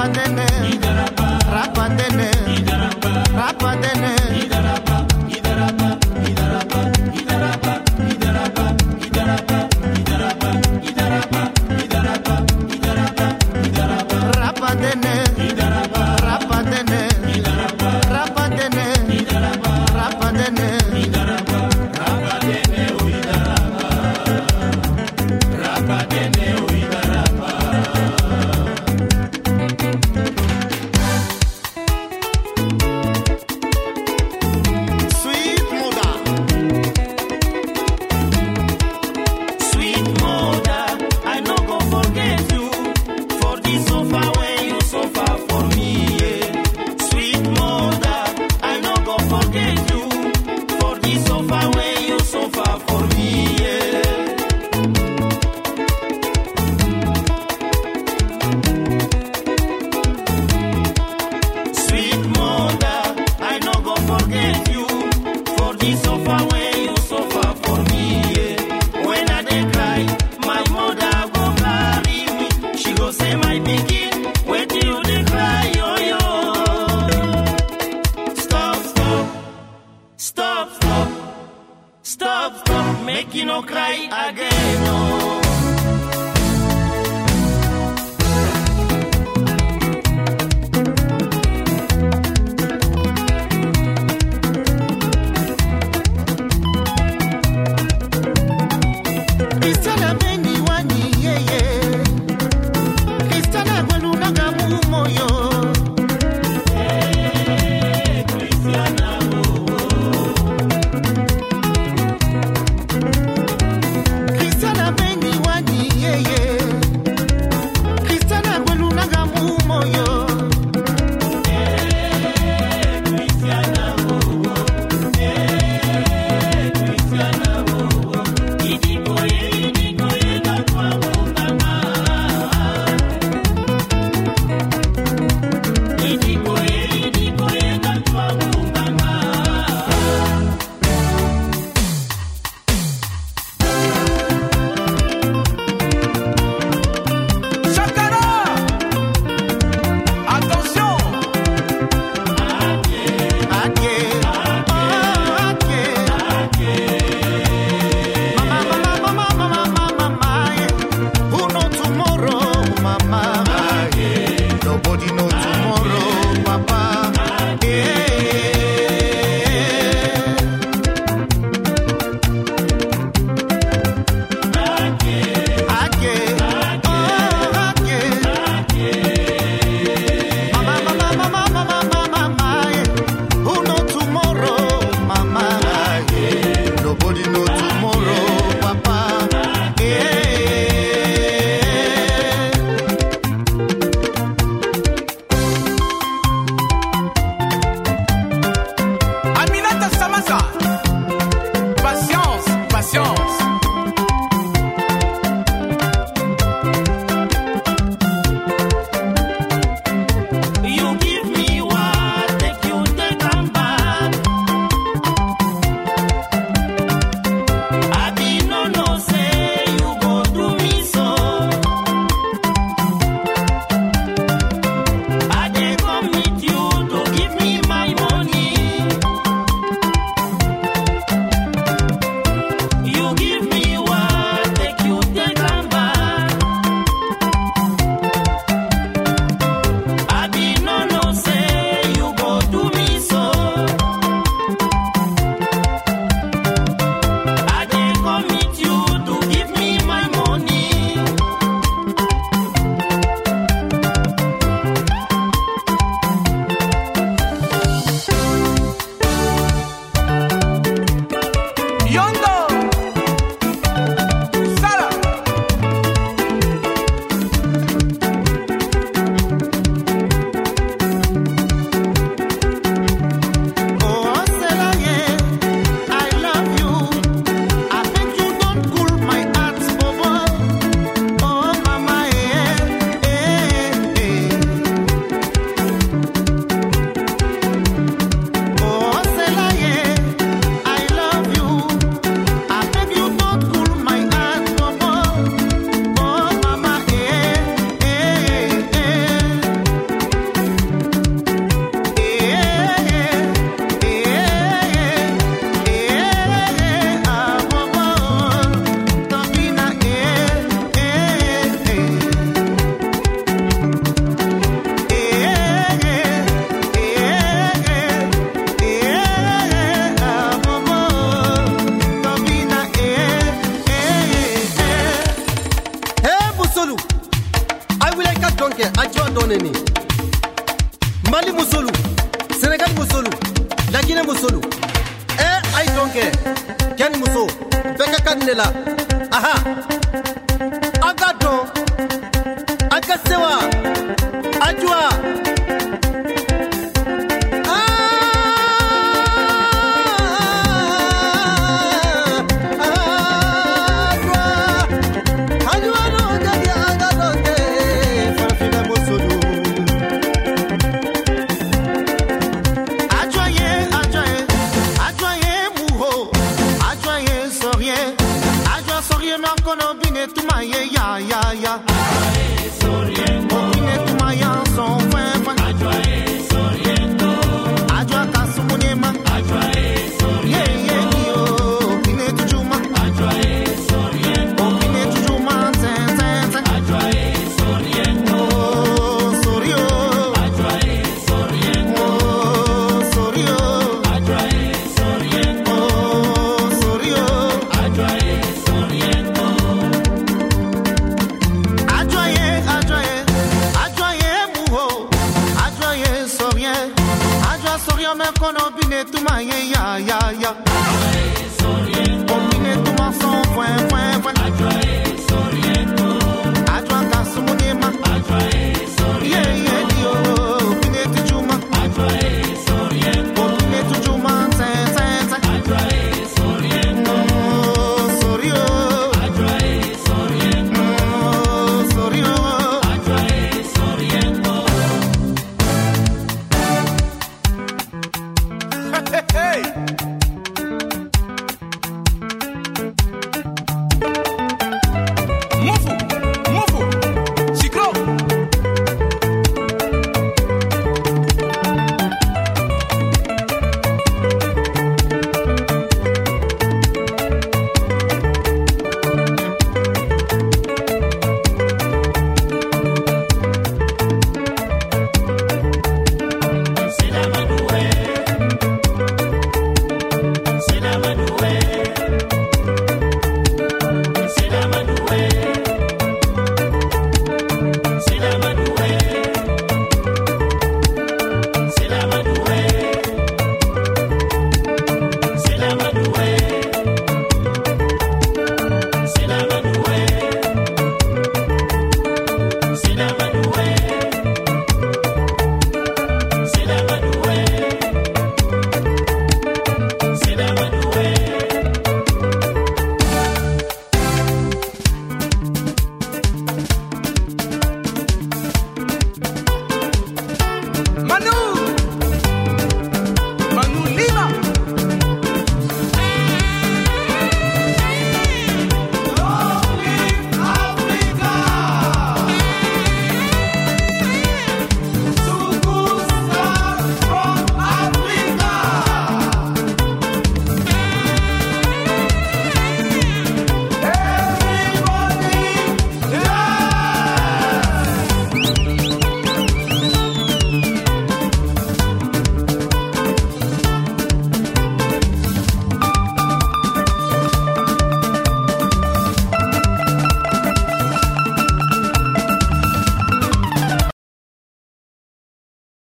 abandoné my beginning. Laginɛ musolu ɛ a ye dɔn kɛ cɛ ni muso bɛɛ ka kan ne la aha. An ka dɔn an ka sewa a juwa Adjoye, Yeah, yeah, yeah. ya. Ay, ya me konobine tuma ye ya ya ya. Kombine tuma son fwen fwen fwen. Ajwa e soriento. Adwa kasumune ma. Ajwa e soriento. Yeah yeah.